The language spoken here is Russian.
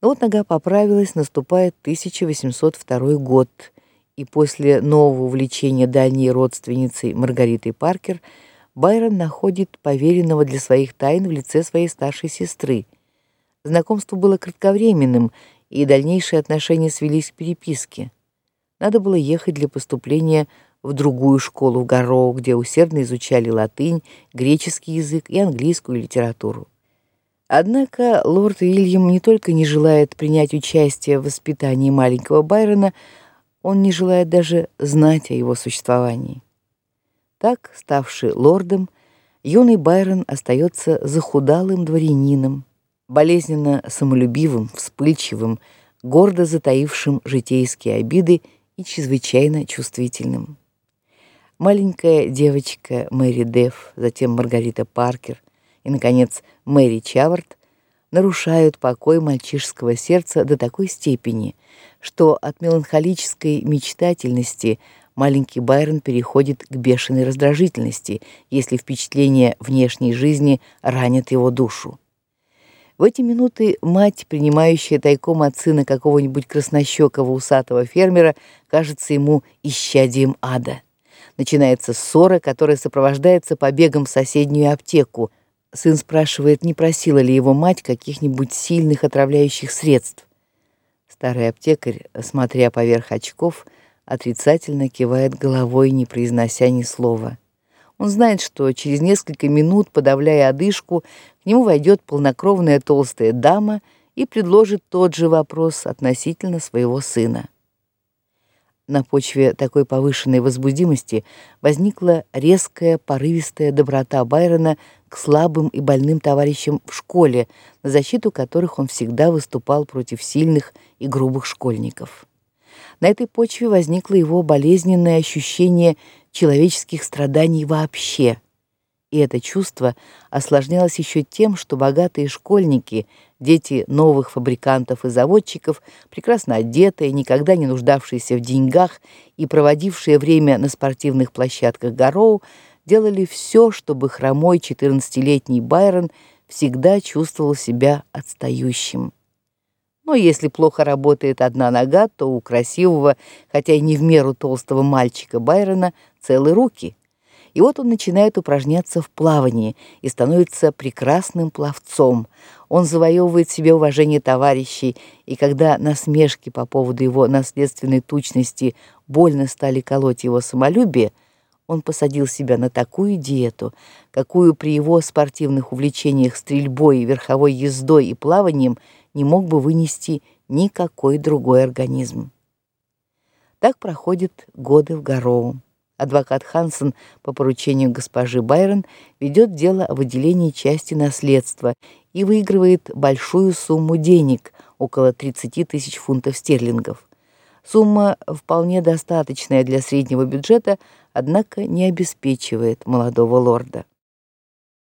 Вот нога поправилась, наступает 1802 год, и после нового увлечения дальней родственницей Маргаритой Паркер Байрон находит поверенного для своих тайн в лице своей старшей сестры. Знакомство было кратковременным, и дальнейшие отношения свелись к переписке. Надо было ехать для поступления в другую школу в Гарроу, где усердно изучали латынь, греческий язык и английскую литературу. Однако лорд Уильям не только не желает принять участие в воспитании маленького Байрона, он не желает даже знать о его существовании. Так, ставший лордом, юный Байрон остается захудалым дворянином, болезненно самолюбивым, вспыльчивым, гордо затаившим житейские обиды и чрезвычайно чувствительным. Маленькая девочка Мэри Деф, затем Маргарита Паркер и наконец Мэри Чавард нарушают покой мальчишеского сердца до такой степени, что от меланхолической мечтательности маленький Байрон переходит к бешеной раздражительности, если впечатления внешней жизни ранят его душу. В эти минуты мать, принимающая тайком от сына какого-нибудь краснощёкого усатого фермера, кажется ему исчадием ада. Начинается ссора, которая сопровождается побегом в соседнюю аптеку. Сын спрашивает, не просила ли его мать каких-нибудь сильных отравляющих средств. Старый аптекарь, смотря поверх очков, отрицательно кивает головой, не произнося ни слова. Он знает, что через несколько минут, подавляя одышку, к нему войдет полнокровная толстая дама и предложит тот же вопрос относительно своего сына. На почве такой повышенной возбудимости возникла резкая, порывистая доброта Байрона к слабым и больным товарищам в школе, на защиту которых он всегда выступал против сильных и грубых школьников. На этой почве возникло его болезненное ощущение человеческих страданий вообще. И это чувство осложнялось еще тем, что богатые школьники, дети новых фабрикантов и заводчиков, прекрасно одетые, никогда не нуждавшиеся в деньгах и проводившие время на спортивных площадках Гароу, делали все, чтобы хромой четырнадцатилетний Байрон всегда чувствовал себя отстающим. Но если плохо работает одна нога, то у красивого, хотя и не в меру толстого мальчика Байрона, целые руки. И вот он начинает упражняться в плавании и становится прекрасным пловцом. Он завоевывает себе уважение товарищей, и когда насмешки по поводу его наследственной тучности больно стали колоть его самолюбие, он посадил себя на такую диету, какую при его спортивных увлечениях стрельбой, верховой ездой и плаванием не мог бы вынести никакой другой организм. Так проходят годы в Гароу. Адвокат Хансен по поручению госпожи Байрон ведет дело о выделении части наследства и выигрывает большую сумму денег, около 30 тысяч фунтов стерлингов. Сумма вполне достаточная для среднего бюджета, однако не обеспечивает молодого лорда.